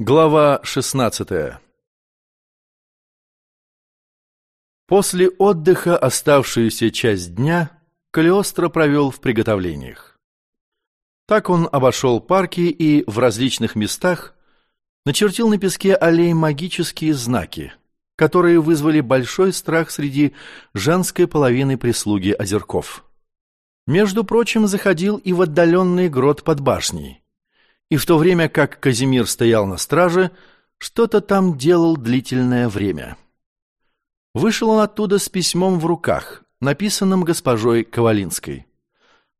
Глава 16 После отдыха оставшуюся часть дня Калиостро провел в приготовлениях. Так он обошел парки и в различных местах начертил на песке аллей магические знаки, которые вызвали большой страх среди женской половины прислуги озерков. Между прочим, заходил и в отдаленный грот под башней, и в то время как Казимир стоял на страже, что-то там делал длительное время. Вышел он оттуда с письмом в руках, написанным госпожой Ковалинской.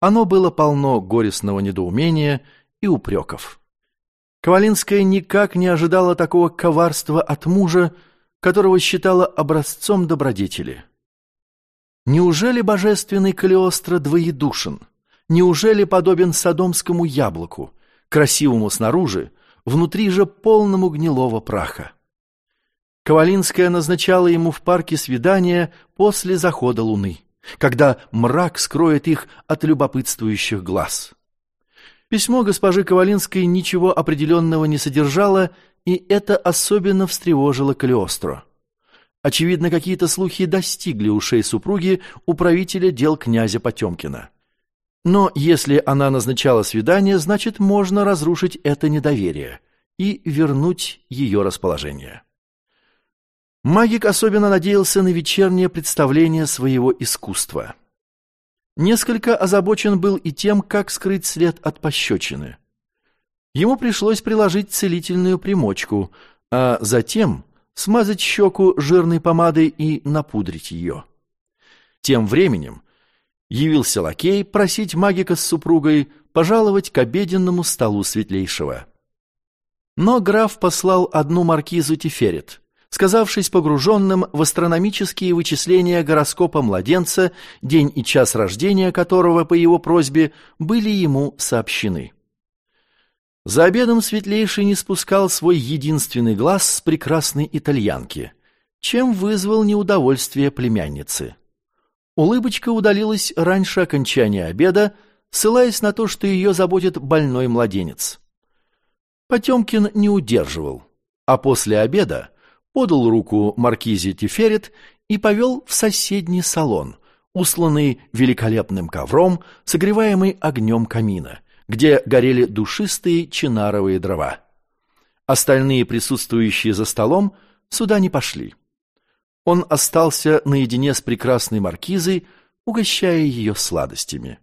Оно было полно горестного недоумения и упреков. Ковалинская никак не ожидала такого коварства от мужа, которого считала образцом добродетели. Неужели божественный Калиостро двоедушен? Неужели подобен содомскому яблоку, красивому снаружи, внутри же полному гнилого праха. Ковалинская назначала ему в парке свидание после захода луны, когда мрак скроет их от любопытствующих глаз. Письмо госпожи Ковалинской ничего определенного не содержало, и это особенно встревожило Калиостро. Очевидно, какие-то слухи достигли ушей супруги управителя дел князя Потемкина. Но если она назначала свидание, значит, можно разрушить это недоверие и вернуть ее расположение. Магик особенно надеялся на вечернее представление своего искусства. Несколько озабочен был и тем, как скрыть след от пощечины. Ему пришлось приложить целительную примочку, а затем смазать щеку жирной помадой и напудрить ее. Тем временем явился лакей просить магика с супругой пожаловать к обеденному столу светлейшего. Но граф послал одну маркизу Тиферет, сказавшись погруженным в астрономические вычисления гороскопа младенца, день и час рождения которого по его просьбе были ему сообщены. За обедом светлейший не спускал свой единственный глаз с прекрасной итальянки, чем вызвал неудовольствие племянницы. Улыбочка удалилась раньше окончания обеда, ссылаясь на то, что ее заботит больной младенец. Потемкин не удерживал, а после обеда подал руку маркизе Тиферет и повел в соседний салон, усланный великолепным ковром, согреваемый огнем камина, где горели душистые чинаровые дрова. Остальные присутствующие за столом сюда не пошли он остался наедине с прекрасной маркизой, угощая ее сладостями.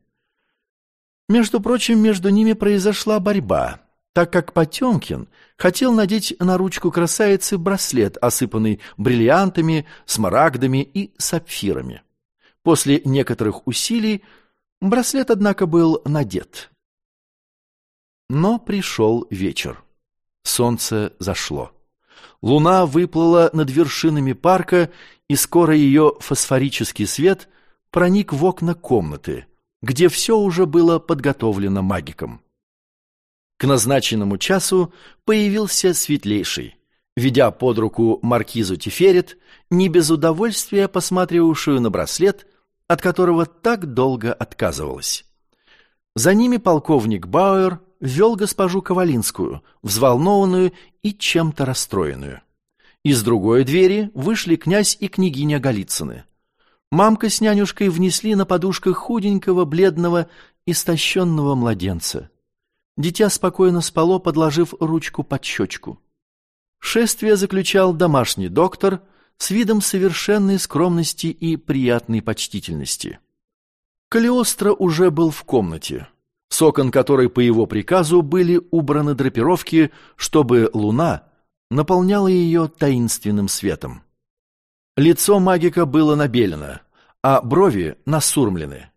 Между прочим, между ними произошла борьба, так как Потемкин хотел надеть на ручку красавицы браслет, осыпанный бриллиантами, смарагдами и сапфирами. После некоторых усилий браслет, однако, был надет. Но пришел вечер. Солнце зашло. Луна выплыла над вершинами парка, и скоро ее фосфорический свет проник в окна комнаты, где все уже было подготовлено магиком. К назначенному часу появился светлейший, ведя под руку маркизу Тиферет, не без удовольствия посматривавшую на браслет, от которого так долго отказывалась. За ними полковник Бауэр вел госпожу Ковалинскую, взволнованную и чем-то расстроенную. Из другой двери вышли князь и княгиня Голицыны. Мамка с нянюшкой внесли на подушках худенького, бледного, истощенного младенца. Дитя спокойно спало, подложив ручку под щечку. Шествие заключал домашний доктор с видом совершенной скромности и приятной почтительности. Калиостро уже был в комнате с окон которой по его приказу были убраны драпировки, чтобы луна наполняла ее таинственным светом. Лицо магика было набелено, а брови насурмлены.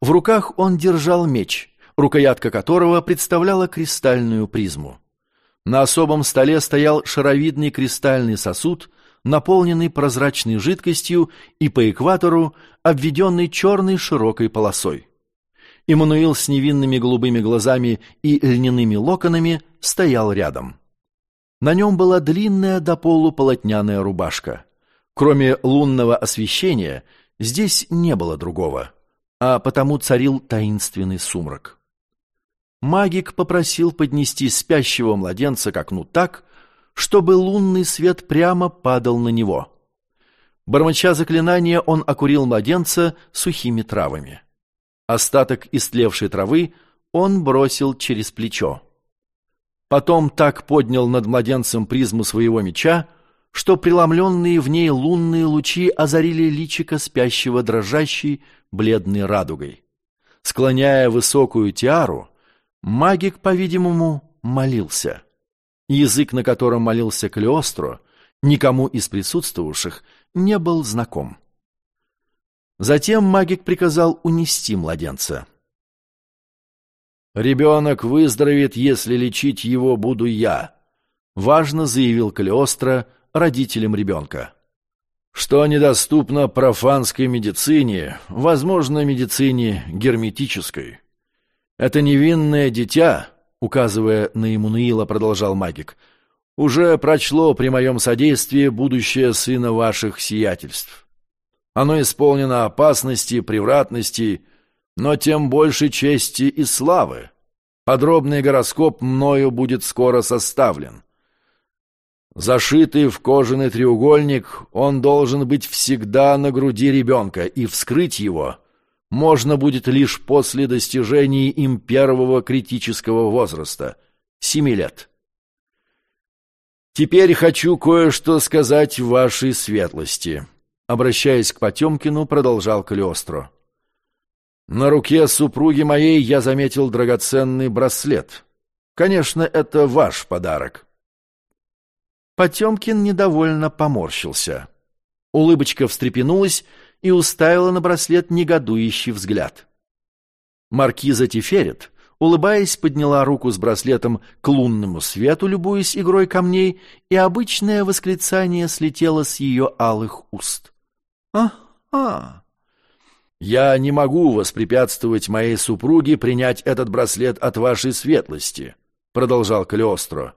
В руках он держал меч, рукоятка которого представляла кристальную призму. На особом столе стоял шаровидный кристальный сосуд, наполненный прозрачной жидкостью и по экватору обведенный черной широкой полосой. Иммануил с невинными голубыми глазами и льняными локонами стоял рядом. На нем была длинная до полу полотняная рубашка. Кроме лунного освещения, здесь не было другого, а потому царил таинственный сумрак. Магик попросил поднести спящего младенца к окну так, чтобы лунный свет прямо падал на него. Бормоча заклинание, он окурил младенца сухими травами. Остаток истлевшей травы он бросил через плечо. Потом так поднял над младенцем призму своего меча, что преломленные в ней лунные лучи озарили личико спящего дрожащей бледной радугой. Склоняя высокую тиару, магик, по-видимому, молился. Язык, на котором молился Калиостро, никому из присутствовавших не был знаком. Затем магик приказал унести младенца. «Ребенок выздоровеет, если лечить его буду я», — важно заявил Калиостро родителям ребенка. «Что недоступно профанской медицине, возможно, медицине герметической. Это невинное дитя, указывая на Иммануила, продолжал магик, уже прочло при моем содействии будущее сына ваших сиятельств. Оно исполнено опасности, превратности, но тем больше чести и славы. Подробный гороскоп мною будет скоро составлен. Зашитый в кожаный треугольник, он должен быть всегда на груди ребенка, и вскрыть его можно будет лишь после достижения им первого критического возраста — семи лет. Теперь хочу кое-что сказать вашей светлости. Обращаясь к Потемкину, продолжал Калиостро. На руке супруги моей я заметил драгоценный браслет. Конечно, это ваш подарок. Потемкин недовольно поморщился. Улыбочка встрепенулась и уставила на браслет негодующий взгляд. Маркиза Тиферет улыбаясь, подняла руку с браслетом к лунному свету, любуясь игрой камней, и обычное восклицание слетело с ее алых уст. «А-а!» «Я не могу воспрепятствовать моей супруге принять этот браслет от вашей светлости», — продолжал Калиостро.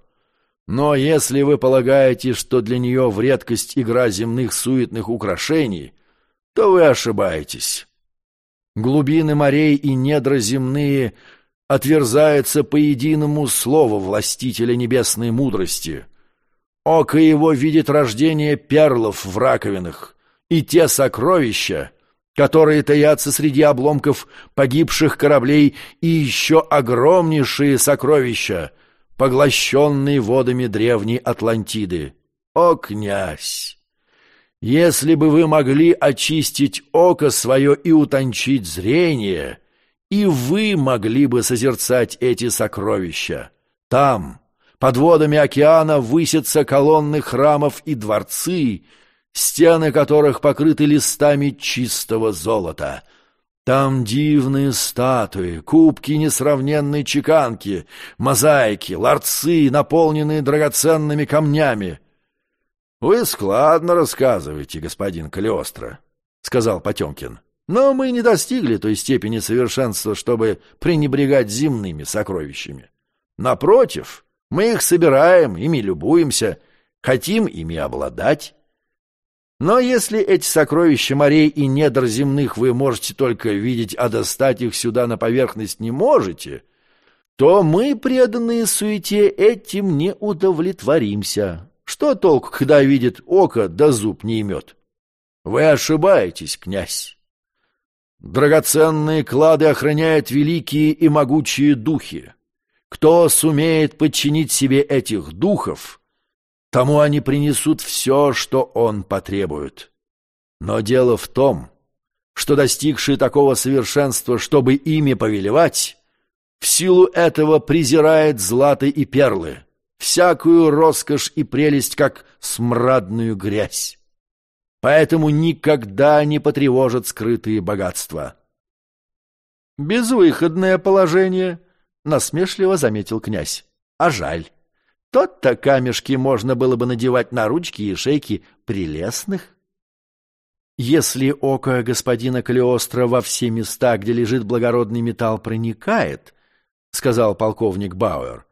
«Но если вы полагаете, что для нее в редкость игра земных суетных украшений, то вы ошибаетесь. Глубины морей и недра земные — отверзается по единому слову властителя небесной мудрости. Око его видит рождение перлов в раковинах и те сокровища, которые таятся среди обломков погибших кораблей и еще огромнейшие сокровища, поглощенные водами древней Атлантиды. О, князь! Если бы вы могли очистить око свое и утончить зрение, и вы могли бы созерцать эти сокровища. Там, под водами океана, высятся колонны храмов и дворцы, стены которых покрыты листами чистого золота. Там дивные статуи, кубки несравненной чеканки, мозаики, ларцы, наполненные драгоценными камнями. — Вы складно рассказываете, господин Калиостро, — сказал Потемкин. — но мы не достигли той степени совершенства, чтобы пренебрегать земными сокровищами. Напротив, мы их собираем, ими любуемся, хотим ими обладать. Но если эти сокровища морей и недр земных вы можете только видеть, а достать их сюда на поверхность не можете, то мы, преданные суете, этим не удовлетворимся. Что толк, когда видит око, да зуб не имет? Вы ошибаетесь, князь. Драгоценные клады охраняют великие и могучие духи. Кто сумеет подчинить себе этих духов, тому они принесут все, что он потребует. Но дело в том, что достигшие такого совершенства, чтобы ими повелевать, в силу этого презирает златы и перлы, всякую роскошь и прелесть, как смрадную грязь поэтому никогда не потревожат скрытые богатства. «Безвыходное положение», — насмешливо заметил князь. «А жаль. Тот-то камешки можно было бы надевать на ручки и шейки прелестных». «Если око господина Калиостро во все места, где лежит благородный металл, проникает», — сказал полковник Бауэр,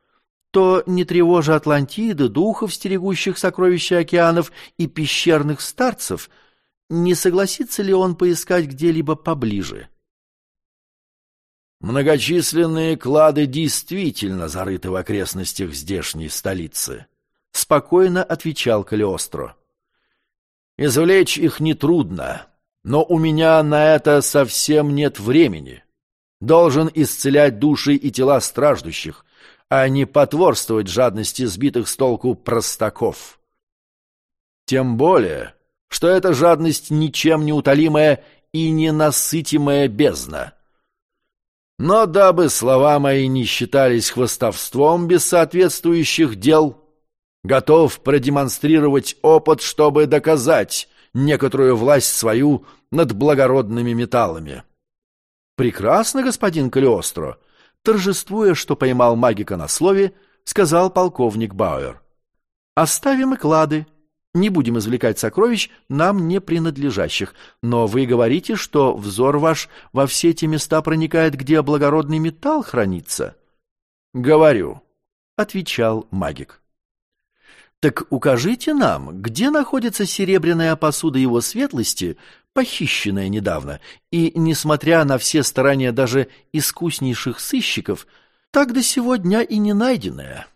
то, не тревожа Атлантиды, духов, стерегущих сокровища океанов и пещерных старцев, не согласится ли он поискать где-либо поближе? Многочисленные клады действительно зарыты в окрестностях здешней столицы, — спокойно отвечал Калиостро. «Извлечь их нетрудно, но у меня на это совсем нет времени. Должен исцелять души и тела страждущих, а не потворствовать жадности сбитых с толку простаков. Тем более, что эта жадность ничем не утолимая и ненасытимая бездна. Но дабы слова мои не считались хвостовством без соответствующих дел, готов продемонстрировать опыт, чтобы доказать некоторую власть свою над благородными металлами. «Прекрасно, господин Калиостро!» Торжествуя, что поймал магика на слове, сказал полковник Бауэр. «Оставим и клады. Не будем извлекать сокровищ, нам не принадлежащих. Но вы говорите, что взор ваш во все те места проникает, где благородный металл хранится?» «Говорю», — отвечал магик. «Так укажите нам, где находится серебряная посуда его светлости, похищенная недавно, и, несмотря на все старания даже искуснейших сыщиков, так до сего дня и не найденная».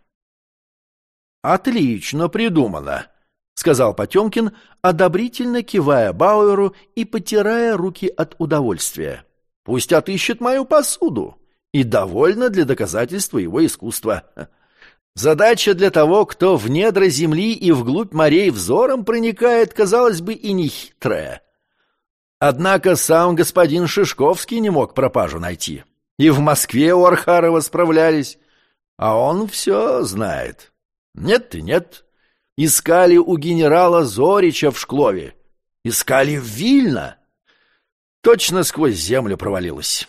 «Отлично придумано», — сказал Потемкин, одобрительно кивая Бауэру и потирая руки от удовольствия. «Пусть отыщет мою посуду, и довольно для доказательства его искусства. Задача для того, кто в недра земли и вглубь морей взором проникает, казалось бы, и нехитрая. Однако сам господин Шишковский не мог пропажу найти. И в Москве у Архарова справлялись, а он все знает. Нет и нет, Искали у генерала Зорича в Шклове. Искали в Вильно. Точно сквозь землю провалилось.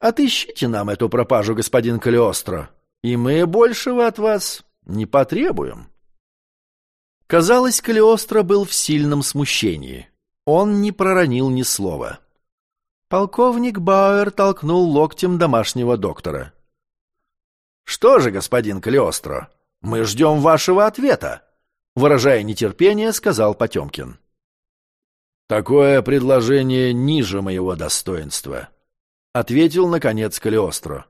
Отыщите нам эту пропажу, господин Калиостро, и мы большего от вас не потребуем. Казалось, Калиостро был в сильном смущении. Он не проронил ни слова. Полковник Бауэр толкнул локтем домашнего доктора. «Что же, господин Калиостро, мы ждем вашего ответа выражая нетерпение, сказал Потемкин. «Такое предложение ниже моего достоинства», — ответил, наконец, Калиостро.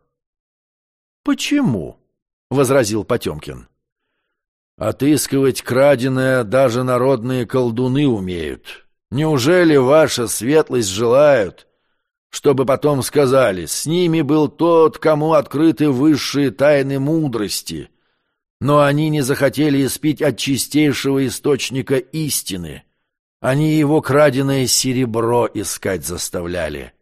«Почему?» — возразил Потемкин. «Отыскивать краденое даже народные колдуны умеют. Неужели ваша светлость желают, чтобы потом сказали, с ними был тот, кому открыты высшие тайны мудрости, но они не захотели испить от чистейшего источника истины. Они его краденое серебро искать заставляли.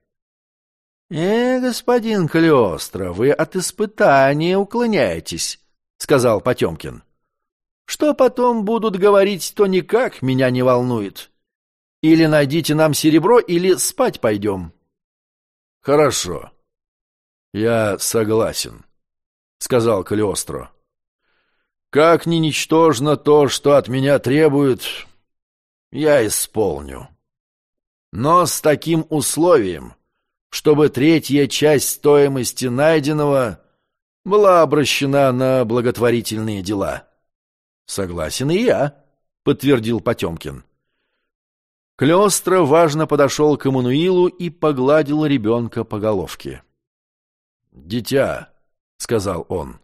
— Э, господин Калиостро, вы от испытания уклоняетесь, — сказал Потемкин. — Что потом будут говорить, то никак меня не волнует. Или найдите нам серебро, или спать пойдем. — Хорошо. Я согласен, — сказал Калиостро. Как ни ничтожно то, что от меня требуют, я исполню. Но с таким условием, чтобы третья часть стоимости найденного была обращена на благотворительные дела. Согласен и я, подтвердил Потемкин. Клёстро важно подошел к Эммануилу и погладил ребенка по головке. «Дитя», — сказал он, —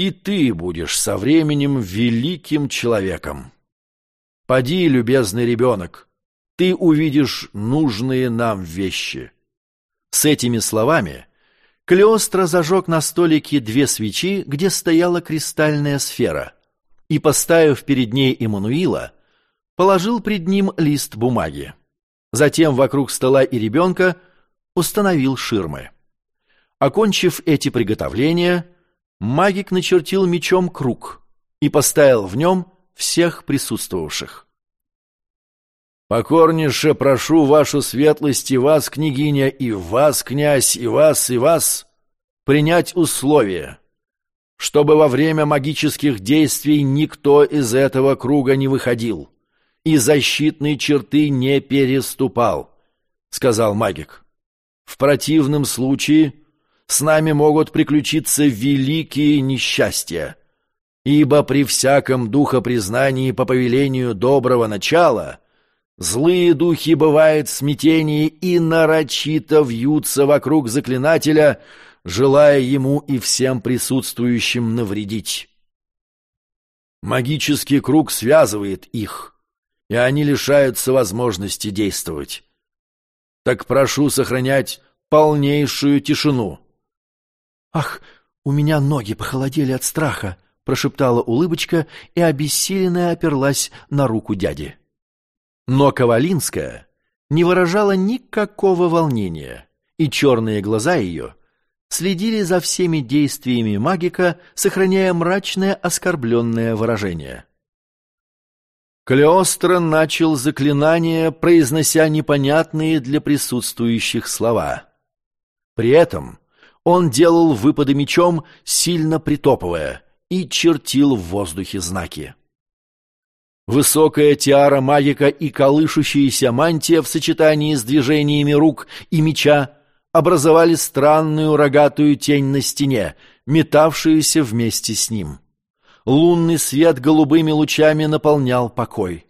и ты будешь со временем великим человеком. Поди, любезный ребенок, ты увидишь нужные нам вещи. С этими словами Клеостро зажег на столике две свечи, где стояла кристальная сфера, и, поставив перед ней Эммануила, положил пред ним лист бумаги. Затем вокруг стола и ребенка установил ширмы. Окончив эти приготовления, магик начертил мечом круг и поставил в нем всех присутствовавших. «Покорнейше прошу вашу светлость и вас, княгиня, и вас, князь, и вас, и вас, принять условия, чтобы во время магических действий никто из этого круга не выходил и защитные черты не переступал», — сказал магик. «В противном случае с нами могут приключиться великие несчастья. Ибо при всяком духопризнании по повелению доброго начала злые духи бывают в смятении и нарочито вьются вокруг заклинателя, желая ему и всем присутствующим навредить. Магический круг связывает их, и они лишаются возможности действовать. Так прошу сохранять полнейшую тишину. «Ах, у меня ноги похолодели от страха», — прошептала улыбочка и обессиленная оперлась на руку дяди. Но Ковалинская не выражала никакого волнения, и черные глаза ее следили за всеми действиями магика, сохраняя мрачное оскорбленное выражение. Калиостро начал заклинание, произнося непонятные для присутствующих слова. При этом он делал выпады мечом, сильно притопывая, и чертил в воздухе знаки. Высокая тиара магика и колышущаяся мантия в сочетании с движениями рук и меча образовали странную рогатую тень на стене, метавшуюся вместе с ним. Лунный свет голубыми лучами наполнял покой.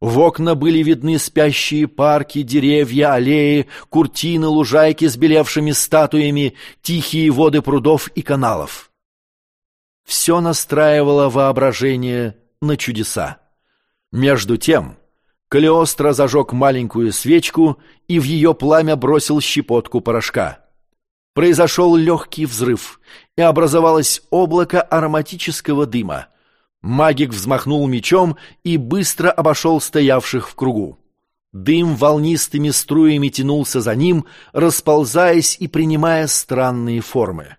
В окна были видны спящие парки, деревья, аллеи, куртины, лужайки с белевшими статуями, тихие воды прудов и каналов. Все настраивало воображение на чудеса. Между тем Калиостро зажег маленькую свечку и в ее пламя бросил щепотку порошка. Произошел легкий взрыв, и образовалось облако ароматического дыма. Магик взмахнул мечом и быстро обошел стоявших в кругу. Дым волнистыми струями тянулся за ним, расползаясь и принимая странные формы.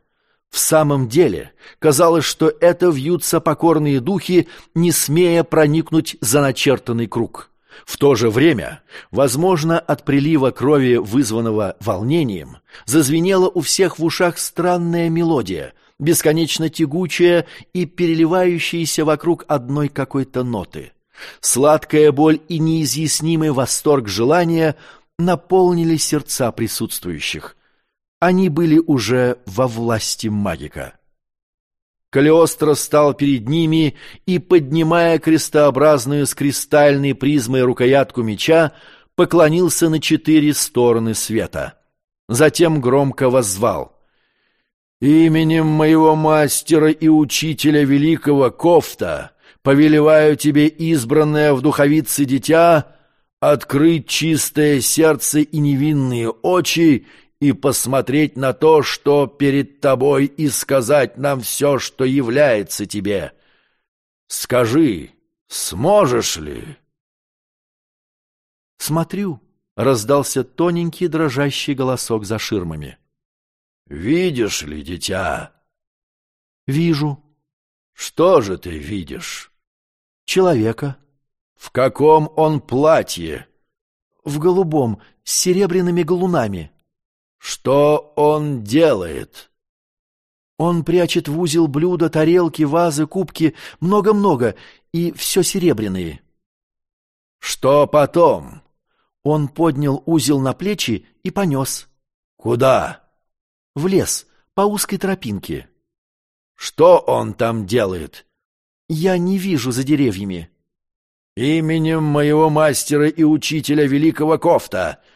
В самом деле, казалось, что это вьются покорные духи, не смея проникнуть за начертанный круг. В то же время, возможно, от прилива крови, вызванного волнением, зазвенела у всех в ушах странная мелодия, бесконечно тягучая и переливающаяся вокруг одной какой-то ноты. Сладкая боль и неизъяснимый восторг желания наполнили сердца присутствующих. Они были уже во власти магика. Калиостро стал перед ними и, поднимая крестообразную с кристальной призмой рукоятку меча, поклонился на четыре стороны света. Затем громко воззвал. «Именем моего мастера и учителя великого Кофта повелеваю тебе, избранное в духовице дитя, открыть чистое сердце и невинные очи и посмотреть на то, что перед тобой, и сказать нам все, что является тебе. Скажи, сможешь ли?» «Смотрю», — раздался тоненький дрожащий голосок за ширмами. «Видишь ли, дитя?» «Вижу». «Что же ты видишь?» «Человека». «В каком он платье?» «В голубом, с серебряными галунами». Что он делает? Он прячет в узел блюда, тарелки, вазы, кубки, много-много, и все серебряные. Что потом? Он поднял узел на плечи и понес. Куда? В лес, по узкой тропинке. Что он там делает? Я не вижу за деревьями. Именем моего мастера и учителя великого Кофта —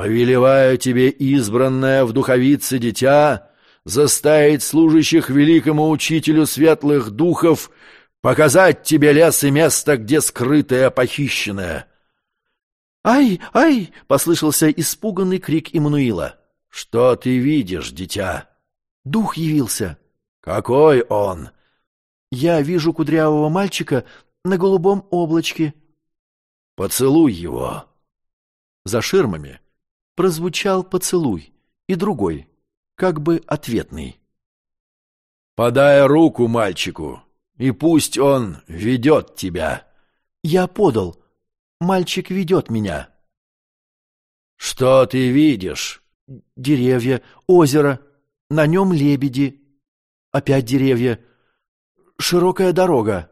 Повелеваю тебе, избранное в духовице дитя, заставить служащих великому учителю светлых духов показать тебе лес и место, где скрытое похищенное. «Ай, ай!» — послышался испуганный крик Иммануила. «Что ты видишь, дитя?» «Дух явился». «Какой он?» «Я вижу кудрявого мальчика на голубом облачке». «Поцелуй его». За ширмами прозвучал поцелуй, и другой, как бы ответный. «Подай руку мальчику, и пусть он ведет тебя». «Я подал. Мальчик ведет меня». «Что ты видишь?» «Деревья, озеро, на нем лебеди, опять деревья, широкая дорога,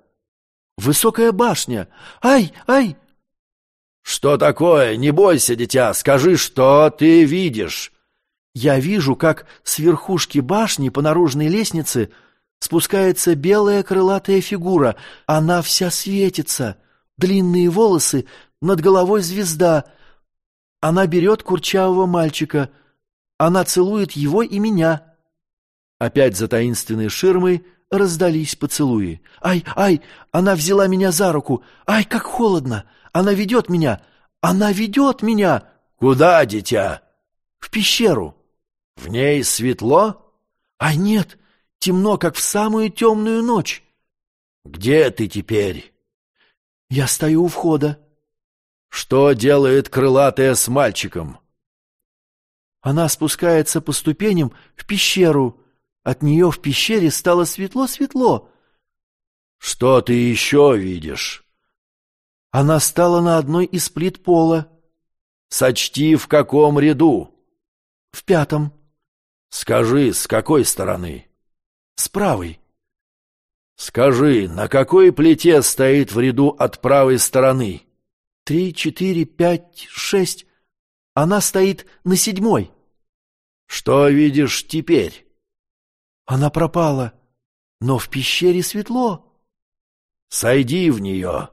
высокая башня. Ай, ай!» «Что такое? Не бойся, дитя, скажи, что ты видишь?» «Я вижу, как с верхушки башни по наружной лестнице спускается белая крылатая фигура. Она вся светится, длинные волосы, над головой звезда. Она берет курчавого мальчика. Она целует его и меня». Опять за таинственной ширмой раздались поцелуи. «Ай, ай! Она взяла меня за руку! Ай, как холодно! Она ведет меня! Она ведет меня!» «Куда, дитя?» «В пещеру». «В ней светло?» «А нет, темно, как в самую темную ночь». «Где ты теперь?» «Я стою у входа». «Что делает крылатая с мальчиком?» Она спускается по ступеням в пещеру. От нее в пещере стало светло-светло. «Что ты еще видишь?» Она стала на одной из плит пола. «Сочти, в каком ряду?» «В пятом». «Скажи, с какой стороны?» «С правой». «Скажи, на какой плите стоит в ряду от правой стороны?» «Три, четыре, пять, шесть. Она стоит на седьмой». «Что видишь теперь?» «Она пропала, но в пещере светло». «Сойди в нее».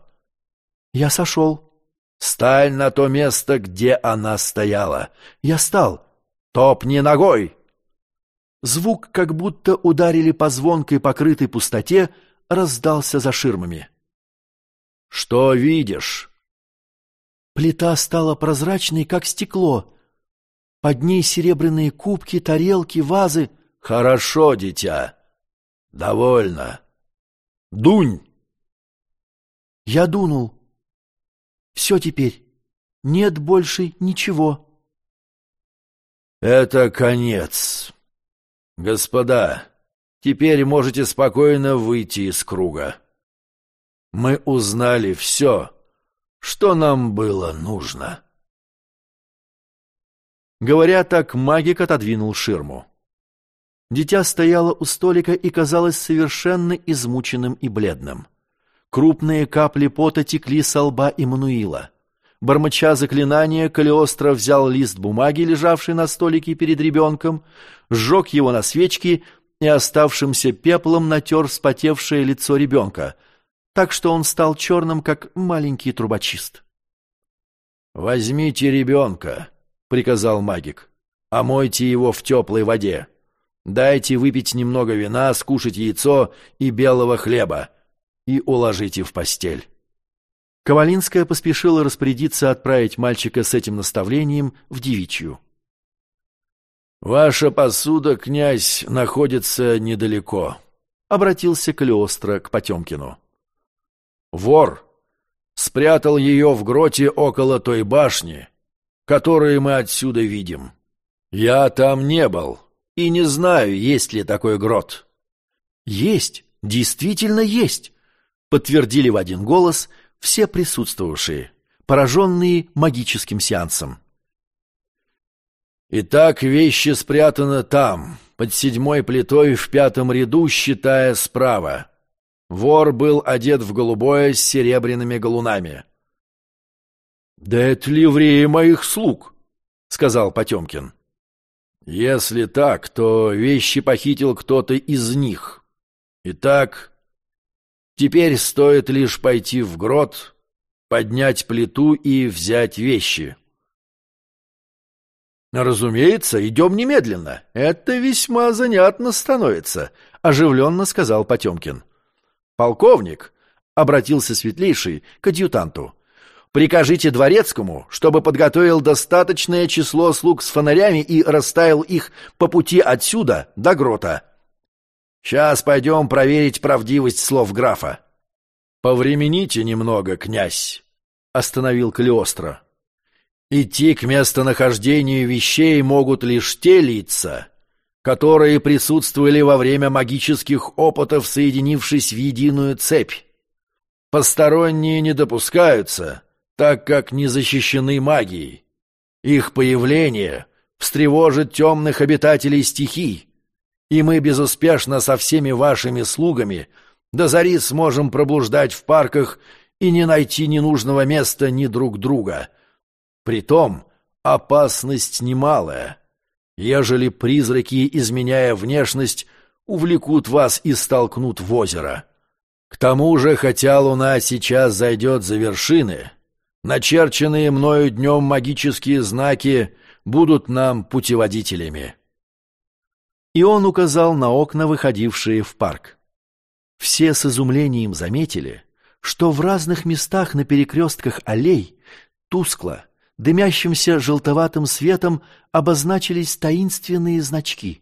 «Я сошел». «Стань на то место, где она стояла». «Я стал». «Топни ногой». Звук, как будто ударили по звонкой покрытой пустоте, раздался за ширмами. «Что видишь?» Плита стала прозрачной, как стекло. Под ней серебряные кубки, тарелки, вазы. «Хорошо, дитя. Довольно. Дунь!» Я дунул. Все теперь. Нет больше ничего. «Это конец», «Господа, теперь можете спокойно выйти из круга. Мы узнали все, что нам было нужно». Говоря так, магик отодвинул ширму. Дитя стояло у столика и казалось совершенно измученным и бледным. Крупные капли пота текли со лба Иммануила. Бормоча заклинания, Калиостро взял лист бумаги, лежавший на столике перед ребенком, сжег его на свечке и оставшимся пеплом натер вспотевшее лицо ребенка, так что он стал черным, как маленький трубочист. «Возьмите ребенка», — приказал магик, — «омойте его в теплой воде. Дайте выпить немного вина, скушать яйцо и белого хлеба и уложите в постель». Ковалинская поспешила распорядиться отправить мальчика с этим наставлением в девичью. «Ваша посуда, князь, находится недалеко», — обратился Калиостро к Потемкину. «Вор спрятал ее в гроте около той башни, которую мы отсюда видим. Я там не был и не знаю, есть ли такой грот». «Есть, действительно есть», — подтвердили в один голос — все присутствовавшие, пораженные магическим сеансом. «Итак, вещи спрятаны там, под седьмой плитой в пятом ряду, считая справа. Вор был одет в голубое с серебряными галунами». «Да это ливреи моих слуг», — сказал Потемкин. «Если так, то вещи похитил кто-то из них. Итак, Теперь стоит лишь пойти в грот, поднять плиту и взять вещи. «Разумеется, идем немедленно. Это весьма занятно становится», — оживленно сказал Потемкин. «Полковник», — обратился светлейший к адъютанту, — «прикажите дворецкому, чтобы подготовил достаточное число слуг с фонарями и расставил их по пути отсюда до грота. Сейчас пойдем проверить правдивость слов графа. «Повремените немного, князь», — остановил Калиостро. «Идти к местонахождению вещей могут лишь те лица, которые присутствовали во время магических опытов, соединившись в единую цепь. Посторонние не допускаются, так как не защищены магией. Их появление встревожит темных обитателей стихий, и мы безуспешно со всеми вашими слугами до зари сможем проблуждать в парках и не найти ненужного места ни друг друга. Притом опасность немалая. Ежели призраки, изменяя внешность, увлекут вас и столкнут в озеро. К тому же, хотя луна сейчас зайдет за вершины, начерченные мною днем магические знаки будут нам путеводителями» и он указал на окна, выходившие в парк. Все с изумлением заметили, что в разных местах на перекрестках аллей тускло, дымящимся желтоватым светом обозначились таинственные значки.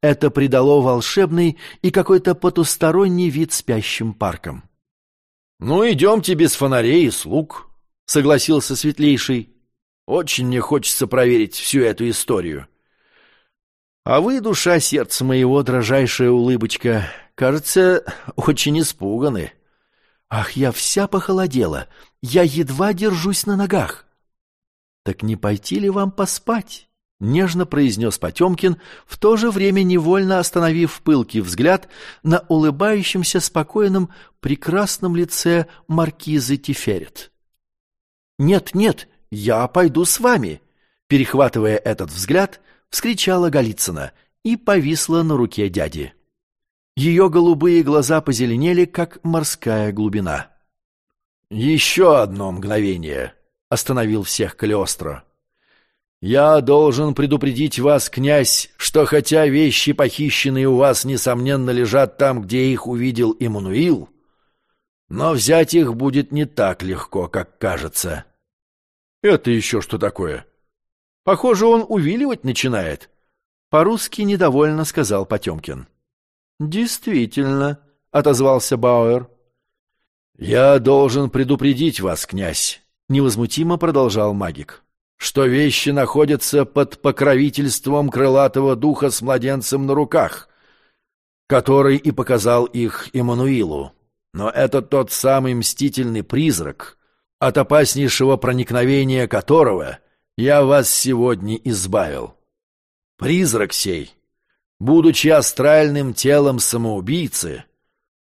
Это придало волшебный и какой-то потусторонний вид спящим паркам. — Ну, идемте без фонарей и слуг, — согласился Светлейший. — Очень мне хочется проверить всю эту историю. — А вы, душа сердца моего, дрожайшая улыбочка, кажется, очень испуганы. Ах, я вся похолодела, я едва держусь на ногах. Так не пойти ли вам поспать? — нежно произнес Потемкин, в то же время невольно остановив пылкий взгляд на улыбающемся спокойном прекрасном лице маркизы Тиферет. «Нет, нет, я пойду с вами!» Перехватывая этот взгляд, вскричала Голицына и повисла на руке дяди. Ее голубые глаза позеленели, как морская глубина. «Еще одно мгновение!» — остановил всех Калиостро. «Я должен предупредить вас, князь, что хотя вещи, похищенные у вас, несомненно, лежат там, где их увидел Иммануил, но взять их будет не так легко, как кажется». «Это еще что такое? Похоже, он увиливать начинает», — по-русски недовольно сказал Потемкин. «Действительно», — отозвался Бауэр. «Я должен предупредить вас, князь», — невозмутимо продолжал магик что вещи находятся под покровительством крылатого духа с младенцем на руках, который и показал их Иммануилу. Но это тот самый мстительный призрак, от опаснейшего проникновения которого я вас сегодня избавил. Призрак сей, будучи астральным телом самоубийцы,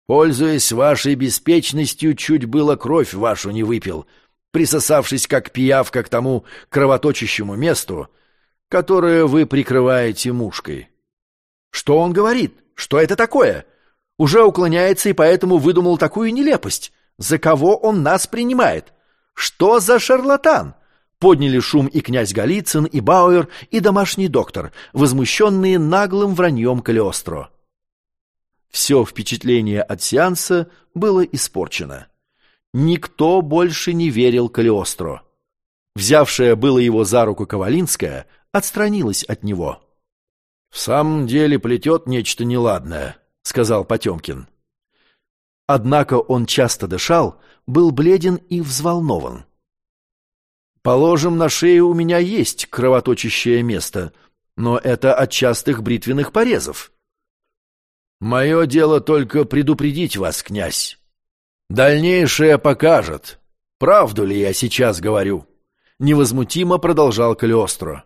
пользуясь вашей беспечностью, чуть было кровь вашу не выпил — присосавшись как пиявка к тому кровоточащему месту, которое вы прикрываете мушкой. Что он говорит? Что это такое? Уже уклоняется и поэтому выдумал такую нелепость. За кого он нас принимает? Что за шарлатан? Подняли шум и князь Голицын, и Бауэр, и домашний доктор, возмущенные наглым враньем Калиостро. Все впечатление от сеанса было испорчено никто больше не верил Калиостро. Взявшая было его за руку Ковалинская отстранилась от него. — В самом деле плетет нечто неладное, — сказал Потемкин. Однако он часто дышал, был бледен и взволнован. «Положим, на шее у меня есть кровоточащее место, но это от частых бритвенных порезов». «Мое дело только предупредить вас, князь. Дальнейшее покажет, правду ли я сейчас говорю. Невозмутимо продолжал Калиостро.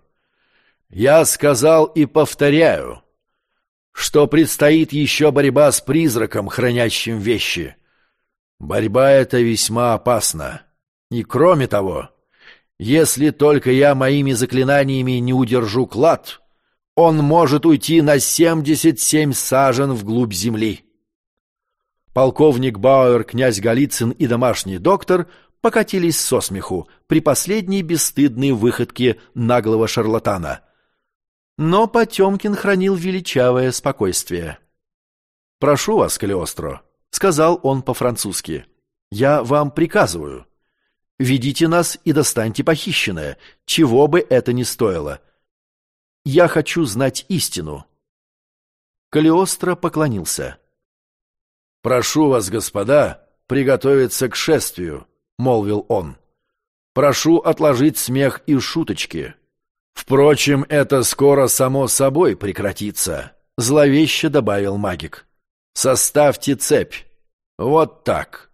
Я сказал и повторяю, что предстоит еще борьба с призраком, хранящим вещи. Борьба эта весьма опасна. И кроме того, если только я моими заклинаниями не удержу клад, он может уйти на семьдесят семь сажен вглубь земли. Полковник Бауэр, князь Голицын и домашний доктор покатились со смеху при последней бесстыдной выходке наглого шарлатана. Но Потемкин хранил величавое спокойствие. «Прошу вас, Калиостро», — сказал он по-французски, — «я вам приказываю. Ведите нас и достаньте похищенное, чего бы это ни стоило. Я хочу знать истину». Калиостро поклонился. «Прошу вас, господа, приготовиться к шествию», — молвил он. «Прошу отложить смех и шуточки. Впрочем, это скоро само собой прекратится», — зловеще добавил магик. «Составьте цепь. Вот так».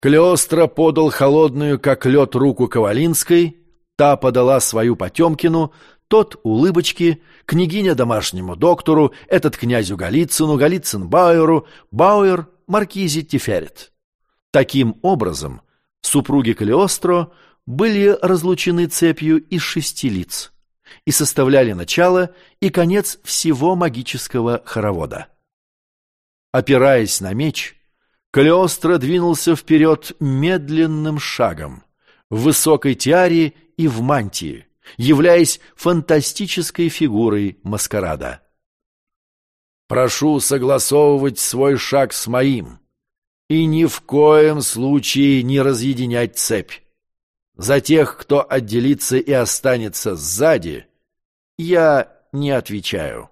Клеостро подал холодную, как лед, руку Ковалинской, та подала свою Потемкину, тот улыбочки, княгиня домашнему доктору, этот князю Голицыну, Голицын Бауэру, Бауэр маркизе Тиферет. Таким образом, супруги Калиостро были разлучены цепью из шести лиц и составляли начало и конец всего магического хоровода. Опираясь на меч, Калиостро двинулся вперед медленным шагом, в высокой тиаре и в мантии, являясь фантастической фигурой маскарада. прошу согласовывать свой шаг с моим и ни в коем случае не разъединять цепь. За тех, кто отделится и останется сзади, я не отвечаю.